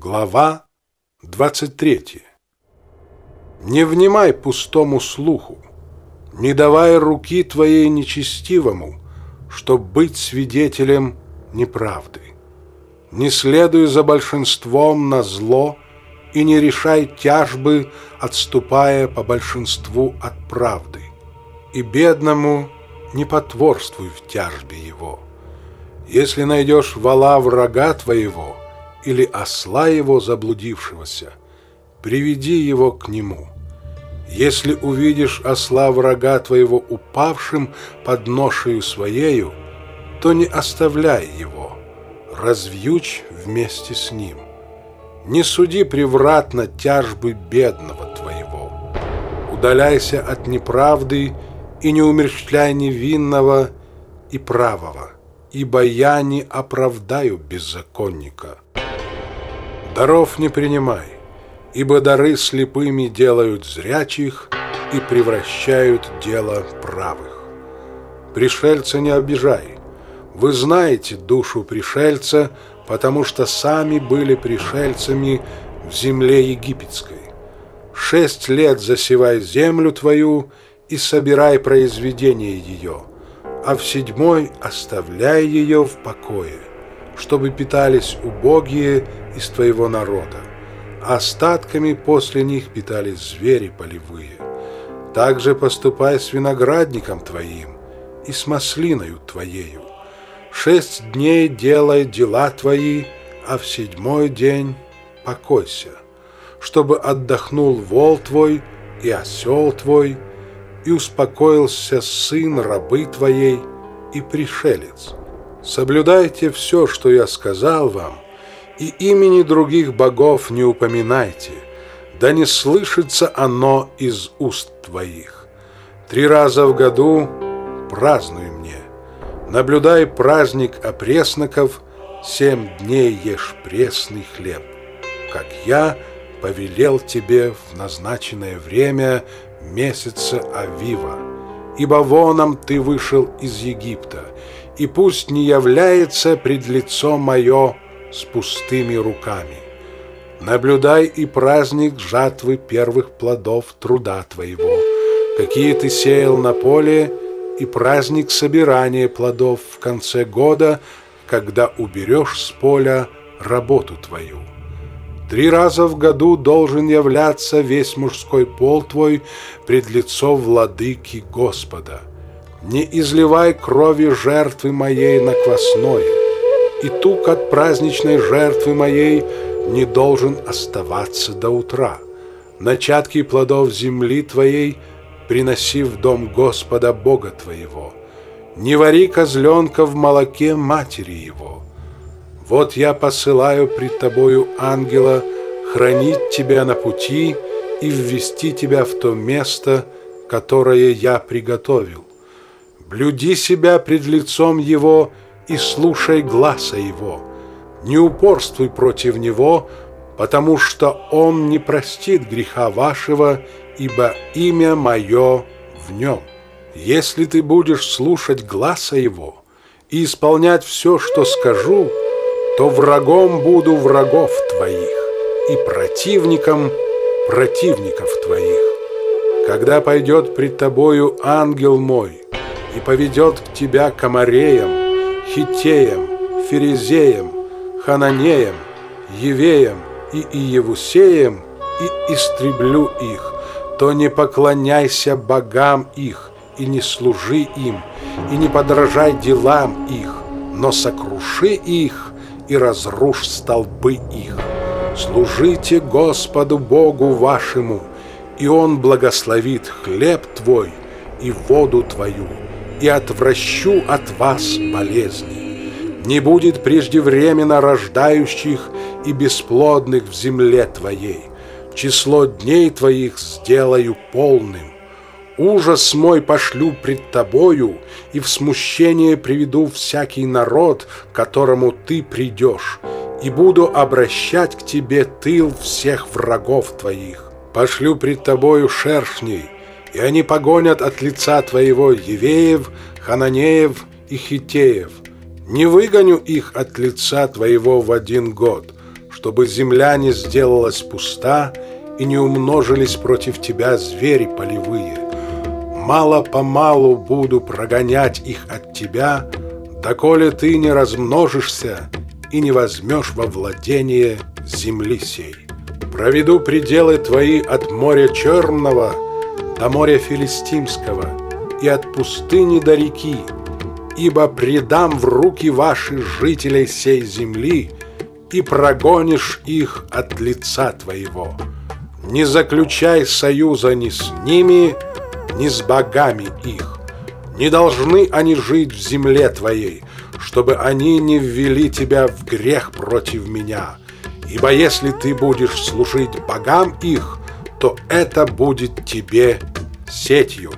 Глава 23 Не внимай пустому слуху, Не давай руки твоей нечестивому, Чтоб быть свидетелем неправды. Не следуй за большинством на зло И не решай тяжбы, отступая по большинству от правды. И бедному не потворствуй в тяжбе его. Если найдешь вала врага твоего — или осла его заблудившегося, приведи его к нему. Если увидишь осла врага твоего упавшим под ношею своею, то не оставляй его, развьючь вместе с ним. Не суди превратно тяжбы бедного твоего. Удаляйся от неправды и не умерщвляй невинного и правого, ибо я не оправдаю беззаконника». Даров не принимай, ибо дары слепыми делают зрячих и превращают дело правых. Пришельца не обижай. Вы знаете душу пришельца, потому что сами были пришельцами в земле египетской. Шесть лет засевай землю твою и собирай произведение ее, а в седьмой оставляй ее в покое чтобы питались убогие из твоего народа. Остатками после них питались звери полевые. Также поступай с виноградником твоим и с маслиною твоею. Шесть дней делай дела твои, а в седьмой день покойся, чтобы отдохнул вол твой и осел твой, и успокоился сын рабы твоей и пришелец. Соблюдайте все, что я сказал вам, и имени других богов не упоминайте, да не слышится оно из уст твоих. Три раза в году празднуй мне. Наблюдай праздник опресноков, семь дней ешь пресный хлеб, как я повелел тебе в назначенное время месяца Авива, ибо воном ты вышел из Египта, и пусть не является пред лицо мое с пустыми руками. Наблюдай и праздник жатвы первых плодов труда твоего, какие ты сеял на поле, и праздник собирания плодов в конце года, когда уберешь с поля работу твою. Три раза в году должен являться весь мужской пол твой пред лицо владыки Господа – не изливай крови жертвы моей на квасное, и тук от праздничной жертвы моей не должен оставаться до утра. Начатки плодов земли твоей приноси в дом Господа Бога твоего. Не вари козленка в молоке матери его. Вот я посылаю пред тобою ангела хранить тебя на пути и ввести тебя в то место, которое я приготовил блюди себя пред лицом Его и слушай гласа Его. Не упорствуй против Него, потому что Он не простит греха вашего, ибо имя Мое в Нем. Если ты будешь слушать гласа Его и исполнять все, что скажу, то врагом буду врагов твоих и противником противников твоих. Когда пойдет пред тобою ангел мой – и поведет к тебя к Амареям, Хитеям, Ферезеям, Хананеям, Евеям и Иевусеям, и истреблю их, то не поклоняйся богам их, и не служи им, и не подражай делам их, но сокруши их и разрушь столбы их. Служите Господу Богу вашему, и Он благословит хлеб твой и воду твою, и отвращу от вас болезни. Не будет преждевременно рождающих и бесплодных в земле твоей. Число дней твоих сделаю полным. Ужас мой пошлю пред тобою, и в смущение приведу всякий народ, к которому ты придешь, и буду обращать к тебе тыл всех врагов твоих. Пошлю пред тобою шершней, и они погонят от лица твоего Евеев, Хананеев и Хитеев. Не выгоню их от лица твоего в один год, чтобы земля не сделалась пуста и не умножились против тебя звери полевые. Мало-помалу буду прогонять их от тебя, доколе ты не размножишься и не возьмешь во владение земли сей. Проведу пределы твои от моря Черного до моря Филистимского и от пустыни до реки, ибо предам в руки ваши жителей сей земли и прогонишь их от лица твоего. Не заключай союза ни с ними, ни с богами их. Не должны они жить в земле твоей, чтобы они не ввели тебя в грех против меня. Ибо если ты будешь служить богам их, то это будет тебе сетью.